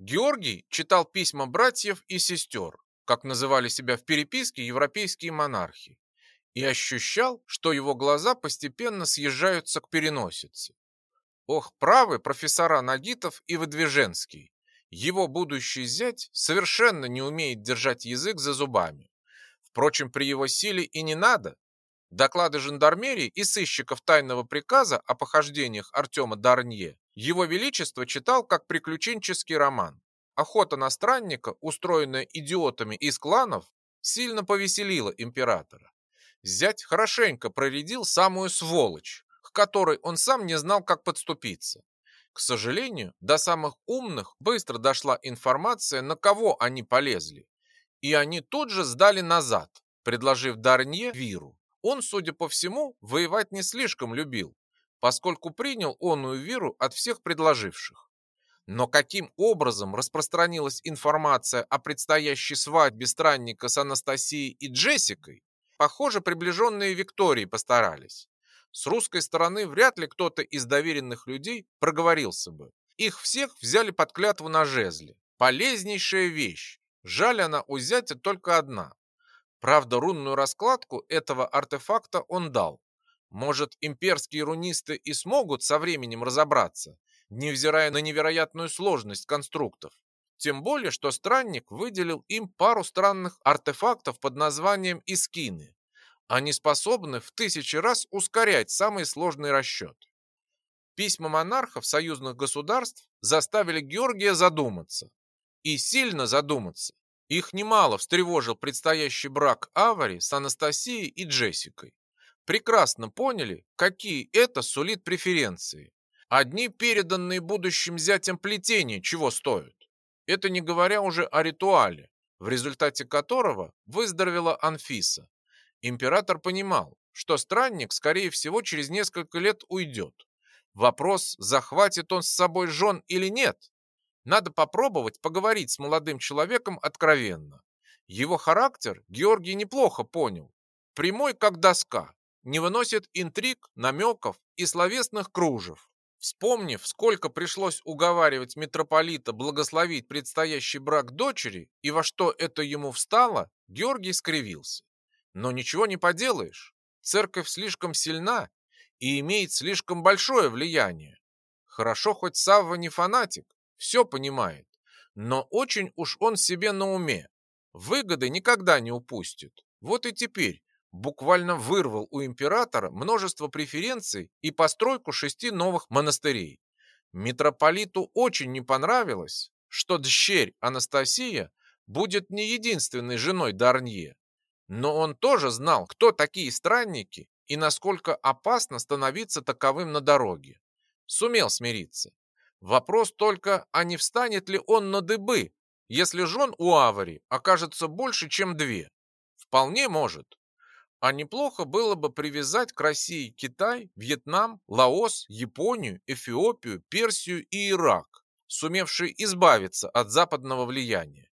Георгий читал письма братьев и сестер, как называли себя в переписке европейские монархи, и ощущал, что его глаза постепенно съезжаются к переносице. Ох, правы профессора Нагитов и Выдвиженский. Его будущий зять совершенно не умеет держать язык за зубами. Впрочем, при его силе и не надо. Доклады жандармерии и сыщиков тайного приказа о похождениях Артема Дарнье его Величество читал как приключенческий роман. Охота на странника, устроенная идиотами из кланов, сильно повеселила императора. Зять хорошенько проредил самую сволочь, к которой он сам не знал, как подступиться. К сожалению, до самых умных быстро дошла информация, на кого они полезли. И они тут же сдали назад, предложив Дарнье Виру. Он, судя по всему, воевать не слишком любил, поскольку принял онную Виру от всех предложивших. Но каким образом распространилась информация о предстоящей свадьбе странника с Анастасией и Джессикой, похоже, приближенные Виктории постарались. С русской стороны вряд ли кто-то из доверенных людей проговорился бы. Их всех взяли под клятву на жезле. Полезнейшая вещь. Жаль она у зятя только одна. Правда, рунную раскладку этого артефакта он дал. Может, имперские рунисты и смогут со временем разобраться, невзирая на невероятную сложность конструктов. Тем более, что странник выделил им пару странных артефактов под названием Искины. Они способны в тысячи раз ускорять самый сложный расчет. Письма монархов союзных государств заставили Георгия задуматься. И сильно задуматься. Их немало встревожил предстоящий брак Авари с Анастасией и Джессикой. Прекрасно поняли, какие это сулит преференции. Одни переданные будущим зятям плетения чего стоят. Это не говоря уже о ритуале, в результате которого выздоровела Анфиса. Император понимал, что странник, скорее всего, через несколько лет уйдет. Вопрос, захватит он с собой жен или нет. Надо попробовать поговорить с молодым человеком откровенно. Его характер Георгий неплохо понял. Прямой, как доска, не выносит интриг, намеков и словесных кружев. Вспомнив, сколько пришлось уговаривать митрополита благословить предстоящий брак дочери и во что это ему встало, Георгий скривился. Но ничего не поделаешь. Церковь слишком сильна и имеет слишком большое влияние. Хорошо, хоть Савва не фанатик, все понимает. Но очень уж он себе на уме. Выгоды никогда не упустит. Вот и теперь буквально вырвал у императора множество преференций и постройку шести новых монастырей. Митрополиту очень не понравилось, что дщерь Анастасия будет не единственной женой Дарнье. Но он тоже знал, кто такие странники и насколько опасно становиться таковым на дороге. Сумел смириться. Вопрос только, а не встанет ли он на дыбы, если жен у Авари окажется больше, чем две? Вполне может. А неплохо было бы привязать к России Китай, Вьетнам, Лаос, Японию, Эфиопию, Персию и Ирак, сумевшие избавиться от западного влияния.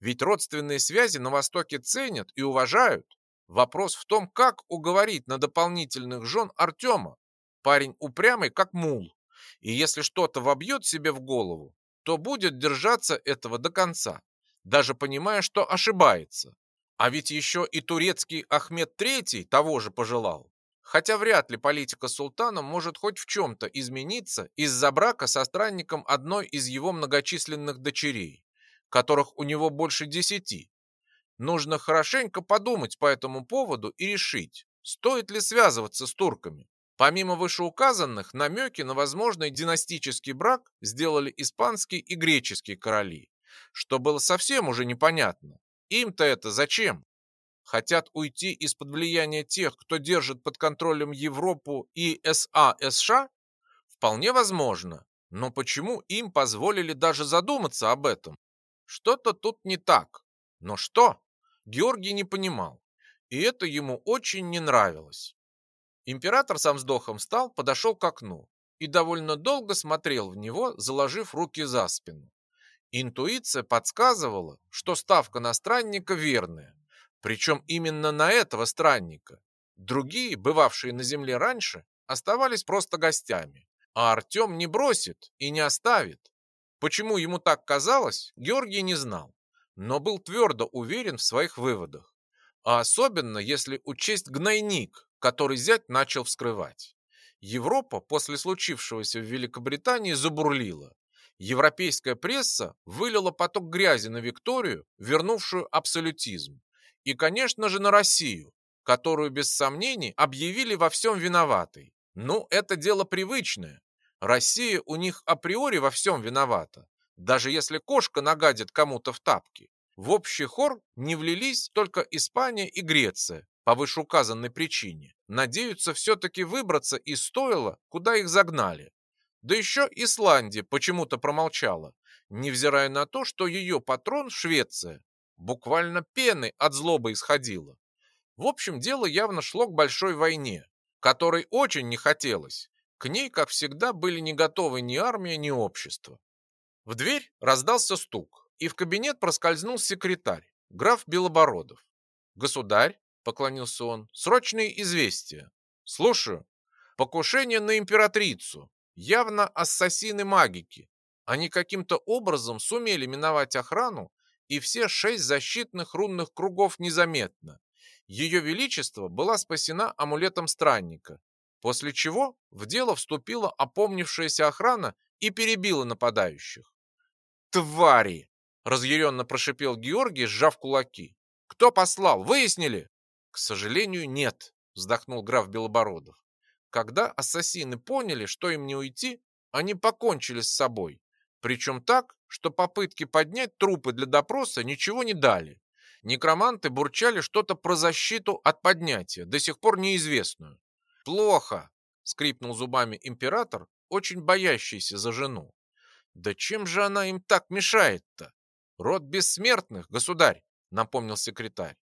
Ведь родственные связи на Востоке ценят и уважают. Вопрос в том, как уговорить на дополнительных жен Артема. Парень упрямый, как мул. И если что-то вобьет себе в голову, то будет держаться этого до конца, даже понимая, что ошибается. А ведь еще и турецкий Ахмед III того же пожелал. Хотя вряд ли политика султана может хоть в чем-то измениться из-за брака со странником одной из его многочисленных дочерей, которых у него больше десяти. Нужно хорошенько подумать по этому поводу и решить, стоит ли связываться с турками. Помимо вышеуказанных, намеки на возможный династический брак сделали испанские и греческие короли, что было совсем уже непонятно. Им-то это зачем? Хотят уйти из-под влияния тех, кто держит под контролем Европу и СА-СШ? Вполне возможно. Но почему им позволили даже задуматься об этом? Что-то тут не так. Но что? Георгий не понимал. И это ему очень не нравилось. Император сам вздохом встал, подошел к окну и довольно долго смотрел в него, заложив руки за спину. Интуиция подсказывала, что ставка на странника верная, причем именно на этого странника. Другие, бывавшие на земле раньше, оставались просто гостями, а Артем не бросит и не оставит. Почему ему так казалось, Георгий не знал, но был твердо уверен в своих выводах. А особенно, если учесть гнойник, который зять начал вскрывать. Европа после случившегося в Великобритании забурлила. Европейская пресса вылила поток грязи на Викторию, вернувшую абсолютизм. И, конечно же, на Россию, которую без сомнений объявили во всем виноватой. Ну, это дело привычное. Россия у них априори во всем виновата, даже если кошка нагадит кому-то в тапки. В общий хор не влились только Испания и Греция по вышеуказанной причине. Надеются все-таки выбраться из стойла, куда их загнали. Да еще Исландия почему-то промолчала, невзирая на то, что ее патрон Швеция буквально пены от злобы исходила. В общем, дело явно шло к большой войне, которой очень не хотелось. К ней, как всегда, были не готовы ни армия, ни общество. В дверь раздался стук, и в кабинет проскользнул секретарь, граф Белобородов. «Государь», — поклонился он, — «срочные известия». «Слушаю. Покушение на императрицу. Явно ассасины-магики. Они каким-то образом сумели миновать охрану, и все шесть защитных рунных кругов незаметно. Ее Величество была спасена амулетом странника, после чего в дело вступила опомнившаяся охрана и перебила нападающих. «Твари!» – разъяренно прошипел Георгий, сжав кулаки. «Кто послал? Выяснили?» «К сожалению, нет», – вздохнул граф Белобородов. Когда ассасины поняли, что им не уйти, они покончили с собой. Причем так, что попытки поднять трупы для допроса ничего не дали. Некроманты бурчали что-то про защиту от поднятия, до сих пор неизвестную. «Плохо!» — скрипнул зубами император, очень боящийся за жену. «Да чем же она им так мешает-то? Род бессмертных, государь!» — напомнил секретарь.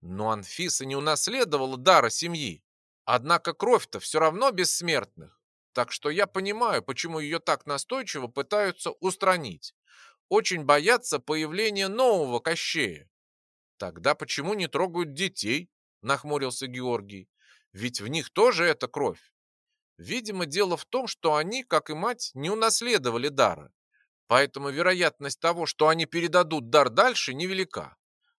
Но Анфиса не унаследовала дара семьи. Однако кровь-то все равно бессмертных. Так что я понимаю, почему ее так настойчиво пытаются устранить. Очень боятся появления нового Кощея. Тогда почему не трогают детей? Нахмурился Георгий. Ведь в них тоже эта кровь. Видимо, дело в том, что они, как и мать, не унаследовали дара. Поэтому вероятность того, что они передадут дар дальше, невелика.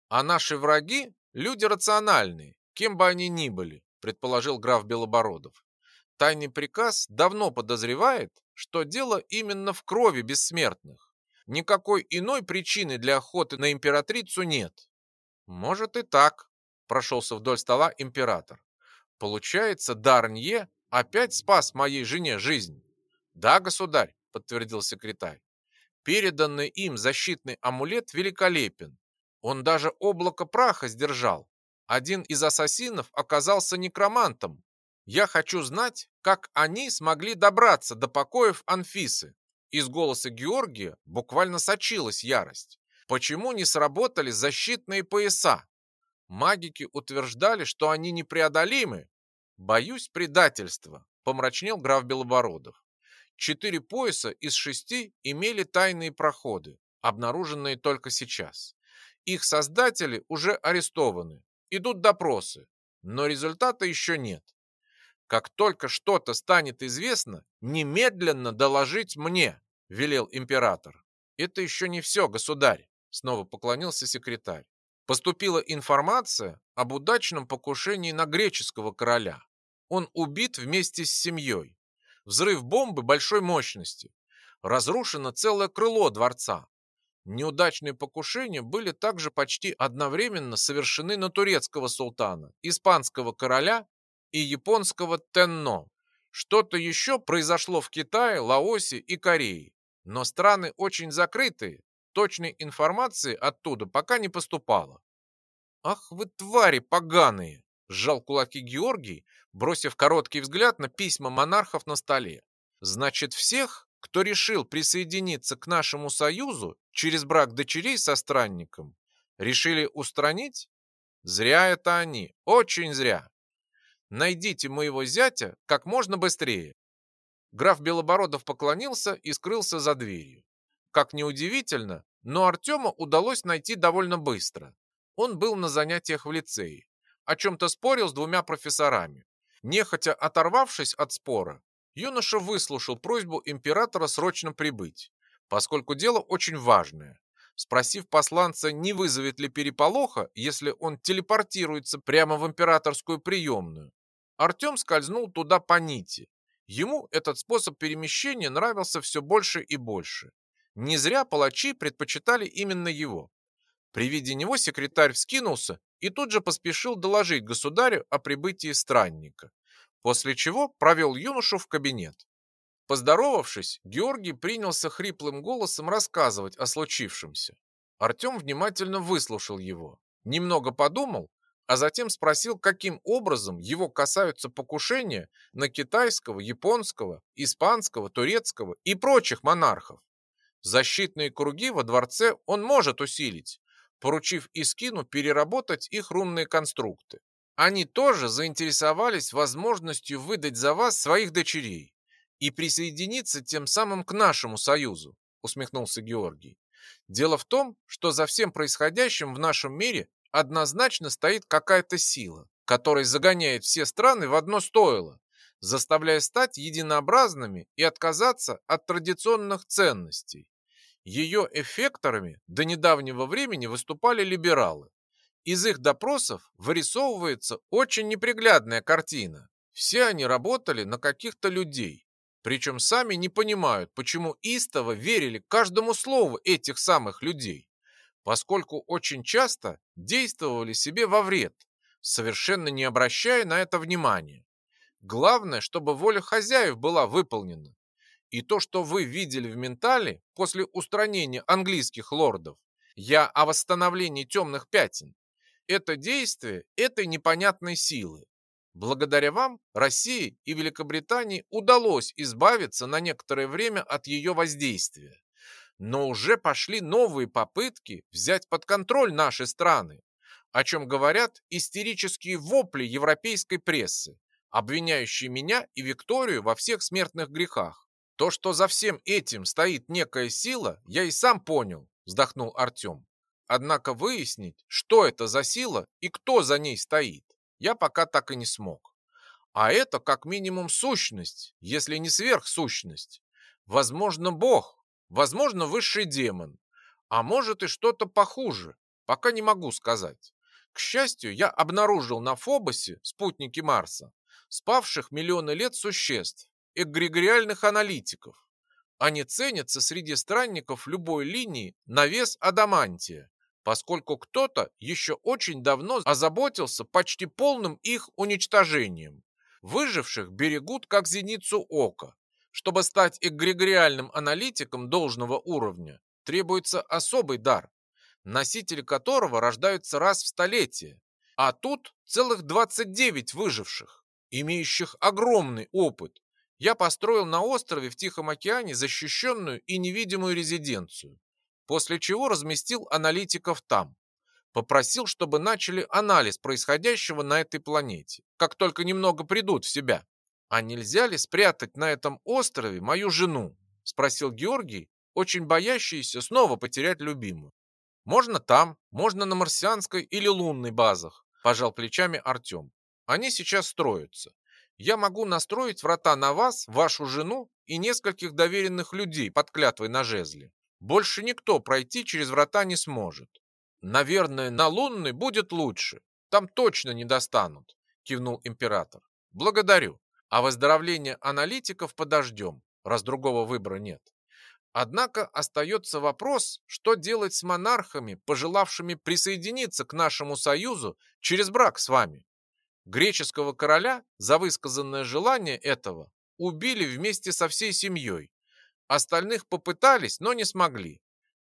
А наши враги – люди рациональные, кем бы они ни были, предположил граф Белобородов. Тайный приказ давно подозревает, что дело именно в крови бессмертных. Никакой иной причины для охоты на императрицу нет. «Может и так», – прошелся вдоль стола император. «Получается, Дарнье опять спас моей жене жизнь?» «Да, государь», – подтвердил секретарь. «Переданный им защитный амулет великолепен. Он даже облако праха сдержал. Один из ассасинов оказался некромантом. Я хочу знать, как они смогли добраться до покоев Анфисы». Из голоса Георгия буквально сочилась ярость. Почему не сработали защитные пояса? Магики утверждали, что они непреодолимы. Боюсь предательства, помрачнел граф Белобородов. Четыре пояса из шести имели тайные проходы, обнаруженные только сейчас. Их создатели уже арестованы, идут допросы, но результата еще нет. Как только что-то станет известно, немедленно доложить мне, велел император. Это еще не все, государь. Снова поклонился секретарь. Поступила информация об удачном покушении на греческого короля. Он убит вместе с семьей. Взрыв бомбы большой мощности. Разрушено целое крыло дворца. Неудачные покушения были также почти одновременно совершены на турецкого султана, испанского короля и японского Тенно. Что-то еще произошло в Китае, Лаосе и Корее. Но страны очень закрытые, Точной информации оттуда пока не поступало. «Ах вы твари поганые!» – сжал кулаки Георгий, бросив короткий взгляд на письма монархов на столе. «Значит, всех, кто решил присоединиться к нашему союзу через брак дочерей со странником, решили устранить? Зря это они, очень зря. Найдите моего зятя как можно быстрее». Граф Белобородов поклонился и скрылся за дверью. Как ни удивительно, но Артему удалось найти довольно быстро. Он был на занятиях в лицее, о чем-то спорил с двумя профессорами. Нехотя оторвавшись от спора, юноша выслушал просьбу императора срочно прибыть. поскольку дело очень важное. Спросив посланца, не вызовет ли переполоха, если он телепортируется прямо в императорскую приемную, Артем скользнул туда по нити. Ему этот способ перемещения нравился все больше и больше. Не зря палачи предпочитали именно его. При виде него секретарь вскинулся и тут же поспешил доложить государю о прибытии странника, после чего провел юношу в кабинет. Поздоровавшись, Георгий принялся хриплым голосом рассказывать о случившемся. Артем внимательно выслушал его, немного подумал, а затем спросил, каким образом его касаются покушения на китайского, японского, испанского, турецкого и прочих монархов. Защитные круги во дворце он может усилить, поручив Искину переработать их рунные конструкты. Они тоже заинтересовались возможностью выдать за вас своих дочерей и присоединиться тем самым к нашему союзу, усмехнулся Георгий. Дело в том, что за всем происходящим в нашем мире однозначно стоит какая-то сила, которая загоняет все страны в одно стойло, заставляя стать единообразными и отказаться от традиционных ценностей. Ее эффекторами до недавнего времени выступали либералы. Из их допросов вырисовывается очень неприглядная картина. Все они работали на каких-то людей, причем сами не понимают, почему истово верили каждому слову этих самых людей, поскольку очень часто действовали себе во вред, совершенно не обращая на это внимания. Главное, чтобы воля хозяев была выполнена. И то, что вы видели в ментале после устранения английских лордов, я о восстановлении темных пятен, это действие этой непонятной силы. Благодаря вам России и Великобритании удалось избавиться на некоторое время от ее воздействия. Но уже пошли новые попытки взять под контроль наши страны, о чем говорят истерические вопли европейской прессы, обвиняющие меня и Викторию во всех смертных грехах. То, что за всем этим стоит некая сила, я и сам понял, вздохнул Артем. Однако выяснить, что это за сила и кто за ней стоит, я пока так и не смог. А это как минимум сущность, если не сверхсущность. Возможно, Бог, возможно, высший демон, а может и что-то похуже, пока не могу сказать. К счастью, я обнаружил на Фобосе, спутнике Марса, спавших миллионы лет существ, эгрегориальных аналитиков. Они ценятся среди странников любой линии на вес адамантия, поскольку кто-то еще очень давно озаботился почти полным их уничтожением. Выживших берегут как зеницу ока. Чтобы стать эгрегориальным аналитиком должного уровня, требуется особый дар, носители которого рождаются раз в столетие. А тут целых 29 выживших, имеющих огромный опыт. Я построил на острове в Тихом океане защищенную и невидимую резиденцию после чего разместил аналитиков там. Попросил, чтобы начали анализ происходящего на этой планете, как только немного придут в себя. «А нельзя ли спрятать на этом острове мою жену?» – спросил Георгий, очень боящийся снова потерять любимую. «Можно там, можно на марсианской или лунной базах», – пожал плечами Артем. «Они сейчас строятся. Я могу настроить врата на вас, вашу жену и нескольких доверенных людей под клятвой на жезле. Больше никто пройти через врата не сможет. Наверное, на лунной будет лучше. Там точно не достанут, кивнул император. Благодарю. А выздоровление аналитиков подождем, раз другого выбора нет. Однако остается вопрос, что делать с монархами, пожелавшими присоединиться к нашему союзу через брак с вами. Греческого короля за высказанное желание этого убили вместе со всей семьей, Остальных попытались, но не смогли.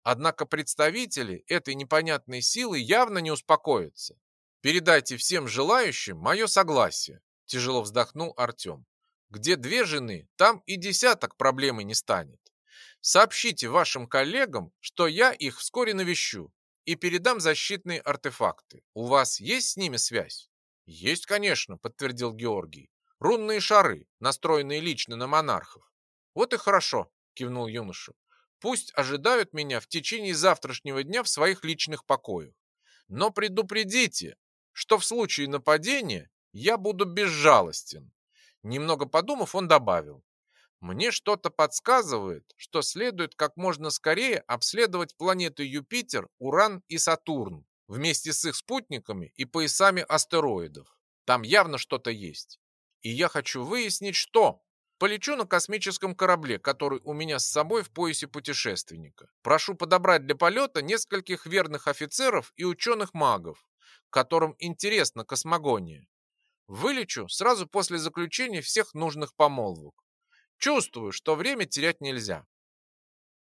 Однако представители этой непонятной силы явно не успокоятся. Передайте всем желающим мое согласие, тяжело вздохнул Артем. Где две жены, там и десяток проблемы не станет. Сообщите вашим коллегам, что я их вскоре навещу и передам защитные артефакты. У вас есть с ними связь? Есть, конечно, подтвердил Георгий. Рунные шары, настроенные лично на монархов. Вот и хорошо кивнул юноша. Пусть ожидают меня в течение завтрашнего дня в своих личных покоях. Но предупредите, что в случае нападения я буду безжалостен. Немного подумав, он добавил. Мне что-то подсказывает, что следует как можно скорее обследовать планеты Юпитер, Уран и Сатурн вместе с их спутниками и поясами астероидов. Там явно что-то есть. И я хочу выяснить, что. Полечу на космическом корабле, который у меня с собой в поясе путешественника. Прошу подобрать для полета нескольких верных офицеров и ученых-магов, которым интересна космогония. Вылечу сразу после заключения всех нужных помолвок. Чувствую, что время терять нельзя.